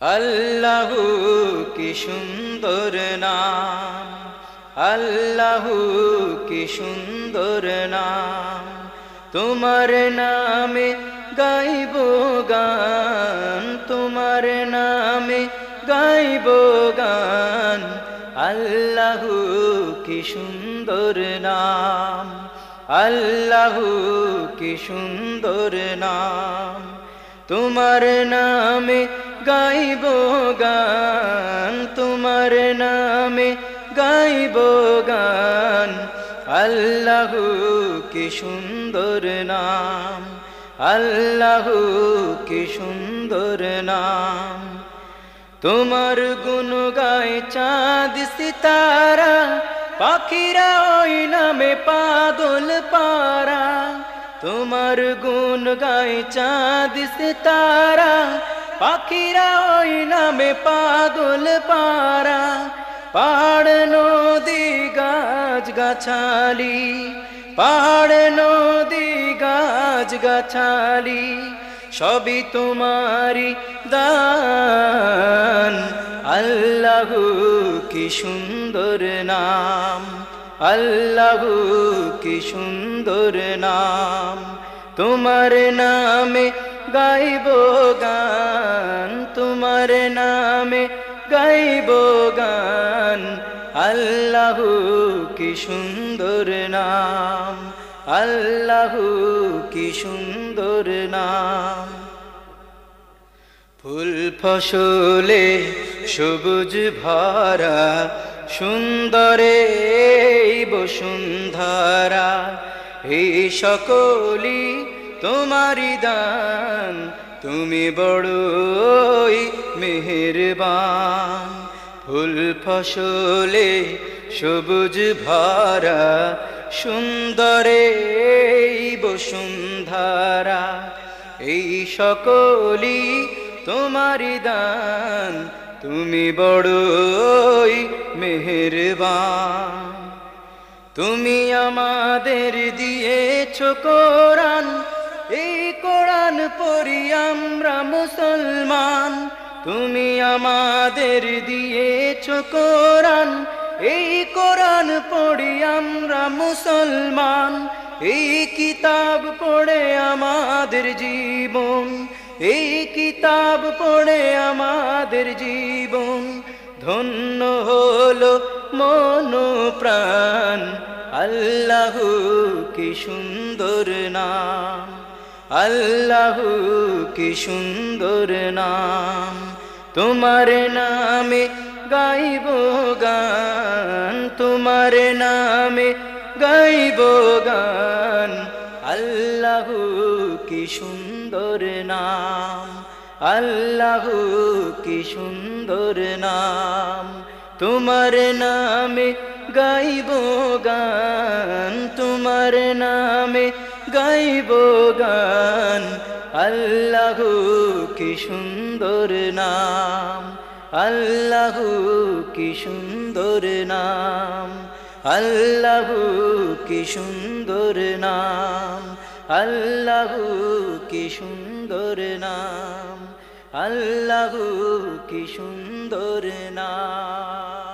আল্লাহু কি সুন্দর নাম। আল্লাহু কি সুন্দর নাম। তোমার নামে গাইব গান, তোমার নামে গাইব গান। আল্লাহু কি সুন্দর নাম। আল্লাহু কি সুন্দর নাম। তোমার নামে গাইব গান, তোমার নামে গাইব গান। আল্লাহু কি সুন্দর নাম, আল্লাহু কি সুন্দর নাম। তোমার গুণ গায় চাঁদ সিতারা, পাখিরা ওই নামে পাগল পারা। তোমার গুণ গায় চাঁদ সিতারা পাখিরা ওই নামে পাগল পারা পাহাড় নদী, গাছ, গাছালি। পাহাড় নদী, গাছ, গাছালি, সবই তোমারি দান। আল্লাহু কি সুন্দর নাম, আল্লাহু কি সুন্দর নাম। তোমার নামে গাইব গান তোমার নামে, গাইব গান। আল্লাহু কি সুন্দর নাম, আল্লাহু কি সুন্দর নাম। ফুল ফসলে সবুজ ভরা, সুন্দরে বসুন্ধরা, এই সকলি তোমারি দান, তুমি বড়ই মেহেরবান। ফুল ফসলে সবুজ ভরা, সুন্দরে বসুন্ধরা। এই সকলি তোমারি দান, তুমি বড়ই মেহেরবান। তুমি আমাদের দিয়েছ কোরআন এই কোরআন পড়ি আমরা মুসলমান। তুমি আমাদের দিয়েছ কোরআন। এই কোরআন পড়ি আমরা মুসলমান। এই কিতাব পড়ে আমাদের জীবন। এই কিতাব পড়ে আমাদের জীবন। ধন্য হলো মন প্রাণ আল্লাহু কি সুন্দর নাম। আল্লাহু কি সুন্দর নাম। তোমার নামে গাইব গান, তোমার নামে গাইব গান। আল্লাহু কি সুন্দর নাম, আল্লাহু কি সুন্দর নাম। তোমার নামে গাইব গান, তোমার নামে গাইব গান। আল্লাহু কি সুন্দর নাম। আল্লাহু কি সুন্দর নাম। আল্লাহু কি সুন্দর নাম। আল্লাহু কি সুন্দর নাম। আল্লাহু কি সুন্দর নাম।